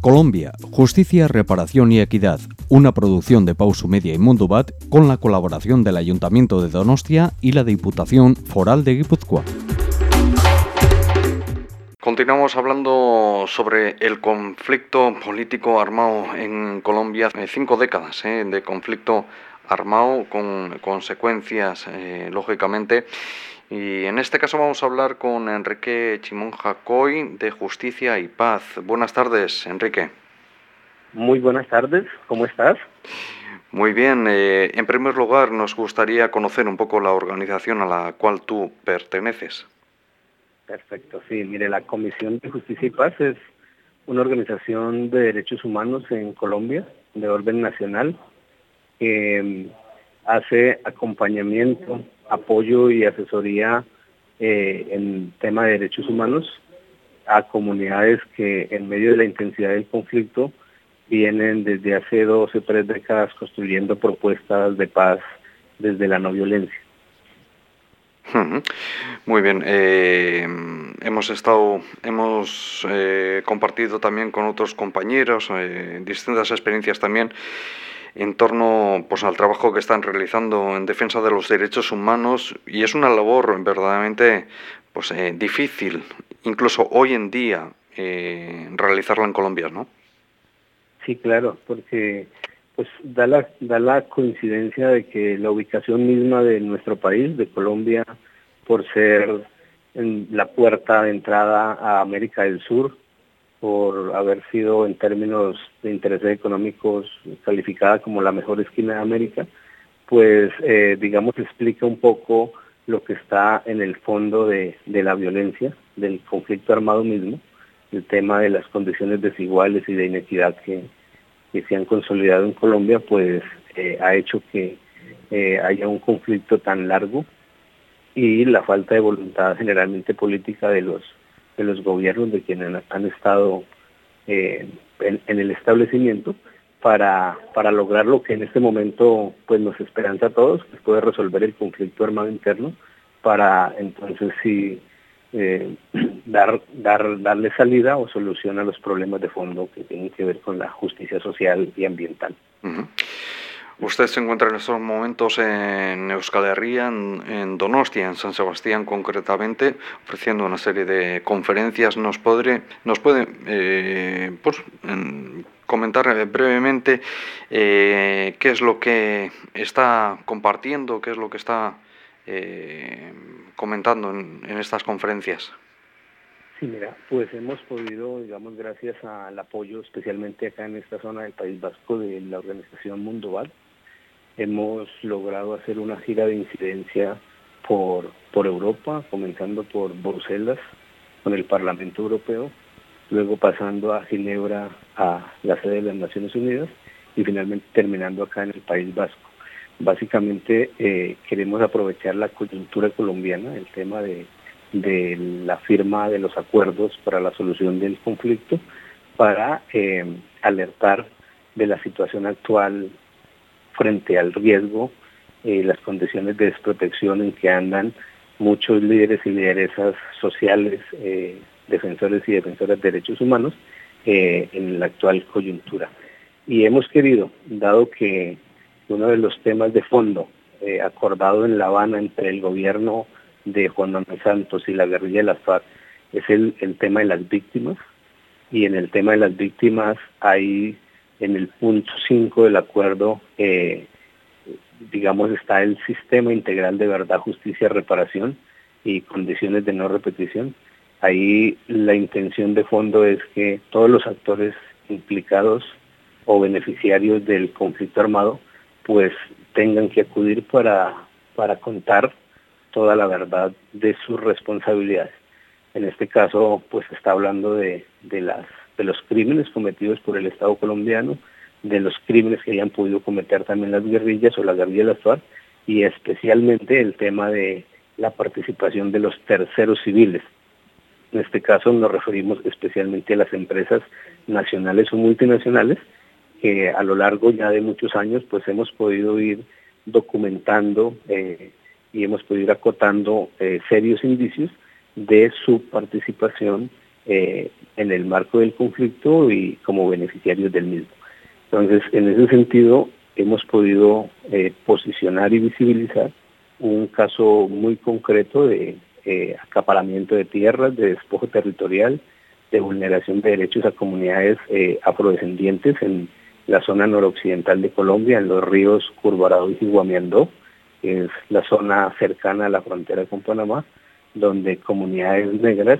Colombia, Justicia, Reparación y Equidad, una producción de Pausu Media y Mundo Bat con la colaboración del Ayuntamiento de Donostia y la Diputación Foral de Guipúzcoa. Continuamos hablando sobre el conflicto político armado en Colombia. Eh, cinco décadas eh, de conflicto armado con consecuencias, eh, lógicamente. Y en este caso vamos a hablar con Enrique Chimón Jacoy de Justicia y Paz. Buenas tardes, Enrique. Muy buenas tardes, ¿cómo estás? Muy bien, en primer lugar nos gustaría conocer un poco la organización a la cual tú perteneces. Perfecto, sí, mire, la Comisión de Justicia y Paz es una organización de derechos humanos en Colombia, de orden nacional, que mm, hace acompañamiento, apoyo y asesoría eh, en tema de derechos humanos a comunidades que en medio de la intensidad del conflicto vienen desde hace dos o tres décadas construyendo propuestas de paz desde la no violencia. Muy bien. Eh, hemos estado, hemos eh, compartido también con otros compañeros distintas experiencias también en torno pues, al trabajo que están realizando en defensa de los derechos humanos y es una labor verdaderamente pues, difícil, incluso hoy en día, realizarla en Colombia, ¿no? Sí, claro, porque pues da la, da la coincidencia de que la ubicación misma de nuestro país, de Colombia, por ser la puerta de entrada a América del Sur, por haber sido en términos de intereses económicos calificada como la mejor esquina de América, pues eh, digamos explica un poco lo que está en el fondo de, la violencia, del conflicto armado mismo, el tema de las condiciones desiguales y de inequidad que, se han consolidado en Colombia, pues eh, ha hecho que eh, haya un conflicto tan largo y la falta de voluntad generalmente política de los de los gobiernos de quienes han estado eh, en, el establecimiento para, para lograr lo que en este momento pues nos esperanza a todos, que puede resolver el conflicto armado interno, para entonces sí dar, dar, darle salida o solución a los problemas de fondo que tienen que ver con la justicia social y ambiental. Usted se encuentra en estos momentos en Euskal Herria, en, Donostia, en San Sebastián concretamente, ofreciendo una serie de conferencias. ¿Nos, podré, nos puede eh, pues, comentar brevemente eh, qué es lo que está compartiendo, qué es lo que está eh, comentando en, estas conferencias? Sí, mira, pues hemos podido, digamos, gracias al apoyo especialmente acá en esta zona del País Vasco de la organización Mundoval, hemos logrado hacer una gira de incidencia por, por Europa, comenzando por Bruselas con el Parlamento Europeo, luego pasando a Ginebra, a la sede de las Naciones Unidas y finalmente terminando acá en el País Vasco. Básicamente eh, queremos aprovechar la coyuntura colombiana, el tema de de la firma de los acuerdos para la solución del conflicto para eh, alertar de la situación actual frente al riesgo, eh, las condiciones de desprotección en que andan muchos líderes y lideresas sociales, eh, defensores y defensoras de derechos humanos en la actual coyuntura. Y hemos querido, dado que uno de los temas de fondo acordado en La Habana entre el gobierno de Juan Manuel Santos y la guerrilla de las FARC es el, tema de las víctimas y en el tema de las víctimas hay en el punto 5 del acuerdo eh, digamos está el sistema integral de verdad, justicia, reparación y condiciones de no repetición. Ahí la intención de fondo es que todos los actores implicados o beneficiarios del conflicto armado pues tengan que acudir para, para contar toda la verdad de sus responsabilidades. En este caso, pues está hablando de, las, de los crímenes cometidos por el Estado colombiano, de los crímenes que hayan podido cometer también las guerrillas o la guerrilla de las FARC, y especialmente el tema de la participación de los terceros civiles. En este caso nos referimos especialmente a las empresas nacionales o multinacionales que a lo largo ya de muchos años pues hemos podido ir documentando eh, y hemos podido ir acotando eh, serios indicios de su participación eh, en el marco del conflicto y como beneficiarios del mismo. Entonces, en ese sentido, hemos podido eh, posicionar y visibilizar un caso muy concreto de eh, acaparamiento de tierras, de despojo territorial, de vulneración de derechos a comunidades afrodescendientes en la zona noroccidental de Colombia, en los ríos Curvarado y Guamiandó, que es la zona cercana a la frontera con Panamá, donde comunidades negras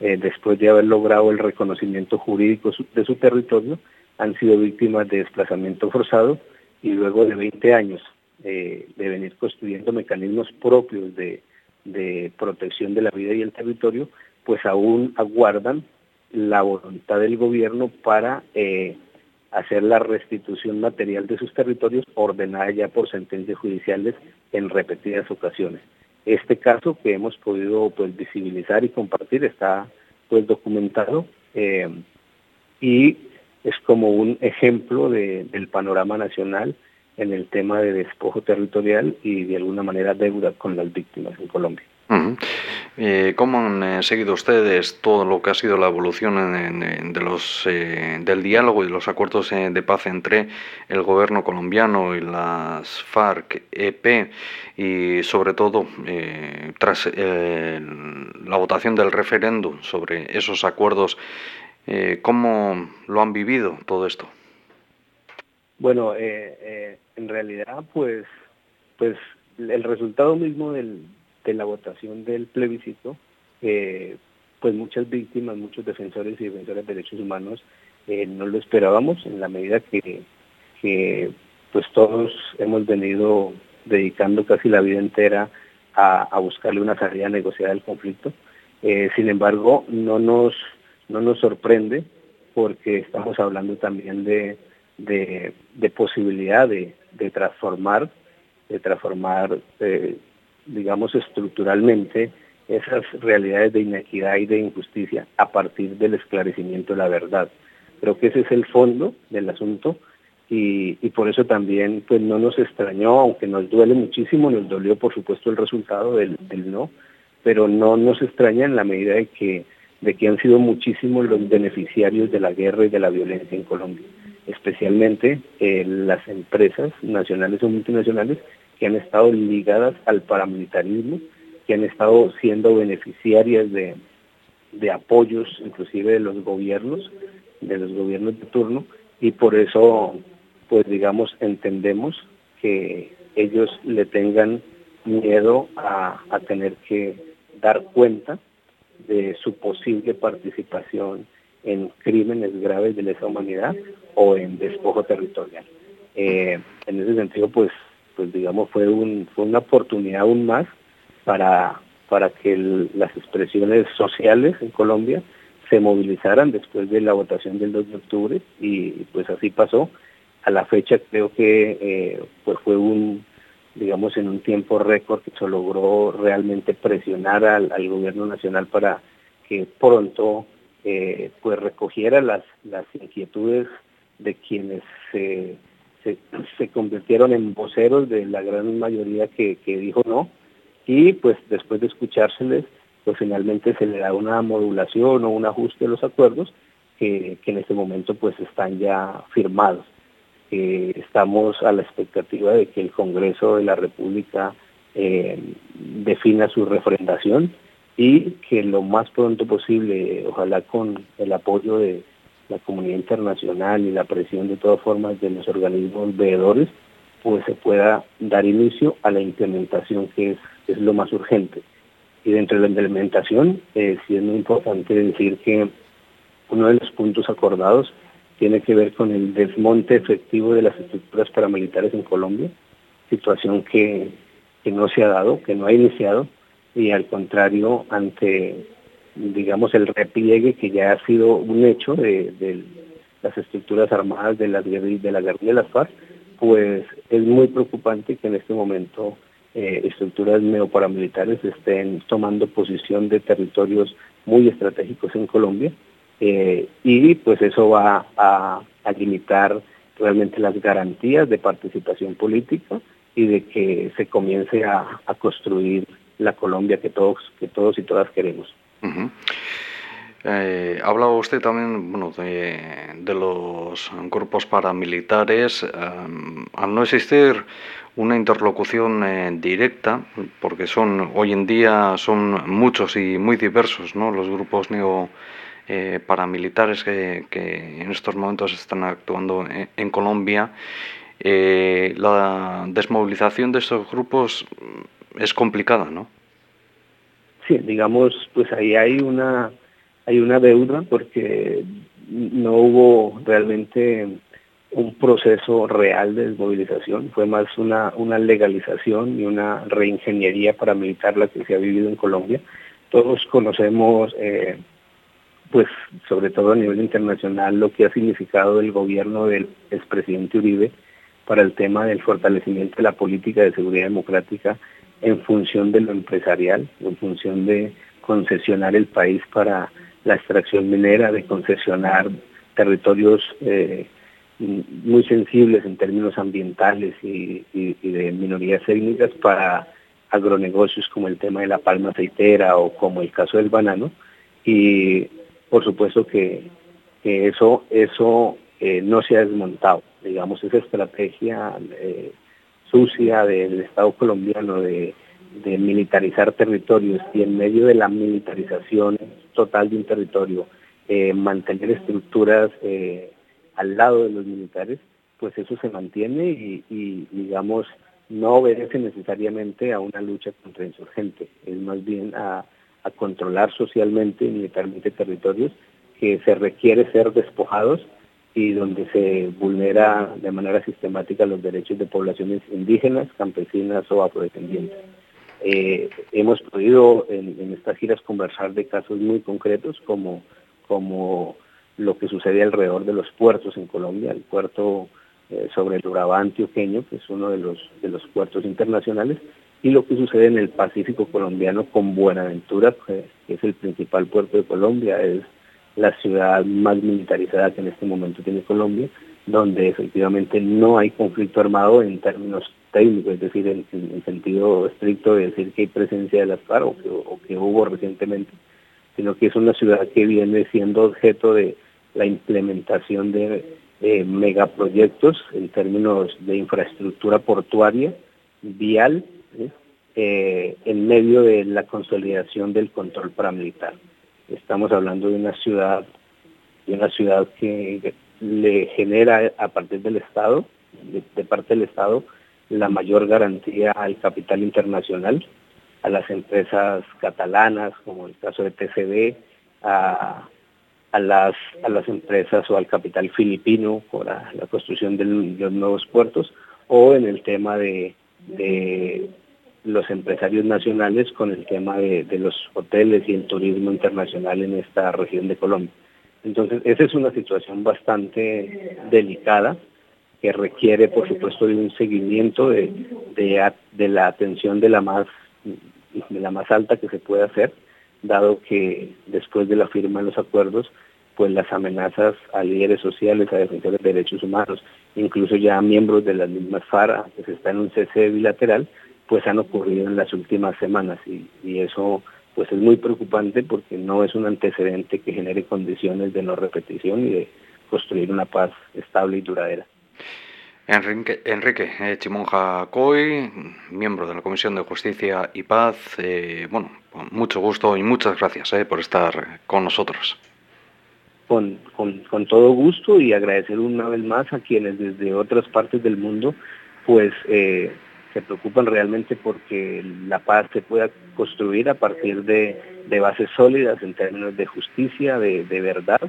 eh, después de haber logrado el reconocimiento jurídico de su territorio, han sido víctimas de desplazamiento forzado y luego de 20 años eh, de venir construyendo mecanismos propios de, protección de la vida y el territorio, pues aún aguardan la voluntad del gobierno para eh, hacer la restitución material de sus territorios ordenada ya por sentencias judiciales en repetidas ocasiones. Este caso que hemos podido pues, visibilizar y compartir está pues documentado eh, y es como un ejemplo del panorama nacional en el tema de despojo territorial y de alguna manera deuda con las víctimas en Colombia. Eh, ¿Cómo han eh, seguido ustedes todo lo que ha sido la evolución de los, eh, del diálogo y los acuerdos de paz entre el gobierno colombiano y las FARC-EP y sobre todo tras la votación del referéndum sobre esos acuerdos? ¿Cómo lo han vivido todo esto? Bueno, en realidad pues, pues el resultado mismo del, de la votación del plebiscito, eh, pues muchas víctimas, muchos defensores y defensoras de derechos humanos eh, no lo esperábamos en la medida que, pues todos hemos venido dedicando casi la vida entera a, buscarle una salida negociada al conflicto. Eh, sin embargo, no nos, no nos sorprende porque estamos hablando también de, de, posibilidad de, transformar, de transformar digamos, estructuralmente esas realidades de inequidad y de injusticia a partir del esclarecimiento de la verdad. Creo que ese es el fondo del asunto y, por eso también pues no nos extrañó, aunque nos duele muchísimo, nos dolió por supuesto el resultado del, no, pero no nos extraña en la medida de que, de que han sido muchísimos los beneficiarios de la guerra y de la violencia en Colombia, especialmente eh, las empresas nacionales o multinacionales que han estado ligadas al paramilitarismo, que han estado siendo beneficiarias de, apoyos inclusive de los gobiernos, de los gobiernos de turno, y por eso, pues digamos, entendemos que ellos le tengan miedo a, tener que dar cuenta de su posible participación en crímenes graves de lesa humanidad o en despojo territorial. Eh, en ese sentido, pues pues digamos fue, un, fue una oportunidad aún más para, para que las expresiones sociales en Colombia se movilizaran después de la votación del 2 de octubre y pues así pasó. A la fecha creo que eh, pues fue un, digamos, en un tiempo récord que se logró realmente presionar al, gobierno nacional para que pronto eh, pues recogiera las, las inquietudes de quienes se convirtieron en voceros de la gran mayoría que, dijo no y pues después de escuchárseles pues finalmente se le da una modulación o un ajuste de los acuerdos que, en este momento pues están ya firmados. Eh, estamos a la expectativa de que el Congreso de la República eh, defina su refrendación y que lo más pronto posible, ojalá con el apoyo de, la comunidad internacional y la presión de todas formas de los organismos veedores, pues se pueda dar inicio a la implementación que es, lo más urgente. Y dentro de la implementación, eh, sí es muy importante decir que uno de los puntos acordados tiene que ver con el desmonte efectivo de las estructuras paramilitares en Colombia, situación que, que no se ha dado, que no ha iniciado, y al contrario, ante digamos, el repliegue que ya ha sido un hecho de, las estructuras armadas de, las de la guerrilla de las FARC, pues es muy preocupante que en este momento eh, estructuras neoparamilitares estén tomando posición de territorios muy estratégicos en Colombia eh, y pues eso va a, limitar realmente las garantías de participación política y de que se comience a, a construir la Colombia que todos, que todos y todas queremos. Eh, hablaba usted también bueno, de, los grupos paramilitares. Eh, al no existir una interlocución eh, directa, porque son hoy en día son muchos y muy diversos ¿no? los grupos neo paramilitares que, en estos momentos están actuando en, Colombia, la desmovilización de estos grupos es complicada, ¿no? Sí, digamos, pues ahí hay una hay una deuda porque no hubo realmente un proceso real de desmovilización, fue más una, una legalización y una reingeniería paramilitar la que se ha vivido en Colombia. Todos conocemos, eh, pues sobre todo a nivel internacional, lo que ha significado el gobierno del expresidente Uribe para el tema del fortalecimiento de la política de seguridad democrática en función de lo empresarial, en función de concesionar el país para la extracción minera, de concesionar territorios eh, muy sensibles en términos ambientales y, de minorías étnicas para agronegocios como el tema de la palma aceitera o como el caso del banano. Y por supuesto que, eso, eso eh, no se ha desmontado. Digamos, esa estrategia eh, sucia del Estado colombiano de militarizar territorios y en medio de la militarización total de un territorio, eh, mantener estructuras eh, al lado de los militares, pues eso se mantiene y, digamos, no obedece necesariamente a una lucha contra insurgentes, es más bien a controlar socialmente y militarmente territorios que se requiere ser despojados y donde se vulnera de manera sistemática los derechos de poblaciones indígenas, campesinas o afrodescendientes. Eh, hemos podido en, estas giras conversar de casos muy concretos como, como lo que sucede alrededor de los puertos en Colombia, el puerto eh, sobre el Urabá antioqueño, que es uno de los, de los puertos internacionales, y lo que sucede en el Pacífico colombiano con Buenaventura, que es el principal puerto de Colombia, la ciudad más militarizada que en este momento tiene Colombia, donde efectivamente no hay conflicto armado en términos técnicos, es decir, en, sentido estricto de decir que hay presencia de las FARC o que, hubo recientemente, sino que es una ciudad que viene siendo objeto de la implementación de, megaproyectos en términos de infraestructura portuaria, vial, eh, en medio de la consolidación del control paramilitar. Estamos hablando de una ciudad, de una ciudad que le genera a partir del Estado, de, parte del Estado, la mayor garantía al capital internacional, a las empresas catalanas, como el caso de TCB, a, las, a las empresas o al capital filipino por la, construcción de los nuevos puertos, o en el tema de, los empresarios nacionales con el tema de, los hoteles y el turismo internacional en esta región de Colombia. Entonces, esa es una situación bastante delicada que requiere, por supuesto, de un seguimiento de, de, la atención de la más de la más alta que se puede hacer, dado que después de la firma de los acuerdos, pues las amenazas a líderes sociales, a defensores de derechos humanos, incluso ya a miembros de las mismas FARA, que se está en un cese bilateral, pues han ocurrido en las últimas semanas y, y eso pues es muy preocupante porque no es un antecedente que genere condiciones de no repetición y de construir una paz estable y duradera. Enrique, Enrique eh, Chimonja Coy, miembro de la Comisión de Justicia y Paz, eh, bueno, con mucho gusto y muchas gracias eh, por estar con nosotros. Con, con, con, todo gusto y agradecer una vez más a quienes desde otras partes del mundo pues eh, se preocupan realmente porque la paz se pueda construir a partir de, bases sólidas en términos de justicia, de, verdad,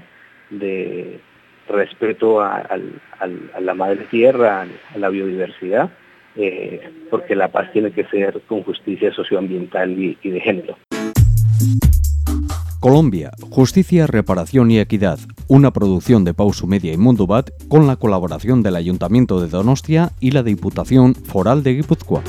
de respeto a, la madre tierra, a la biodiversidad, eh, porque la paz tiene que ser con justicia socioambiental y, y de género. Colombia, Justicia, Reparación y Equidad, una producción de Pausu Media y Mundo Bat con la colaboración del Ayuntamiento de Donostia y la Diputación Foral de Guipúzcoa.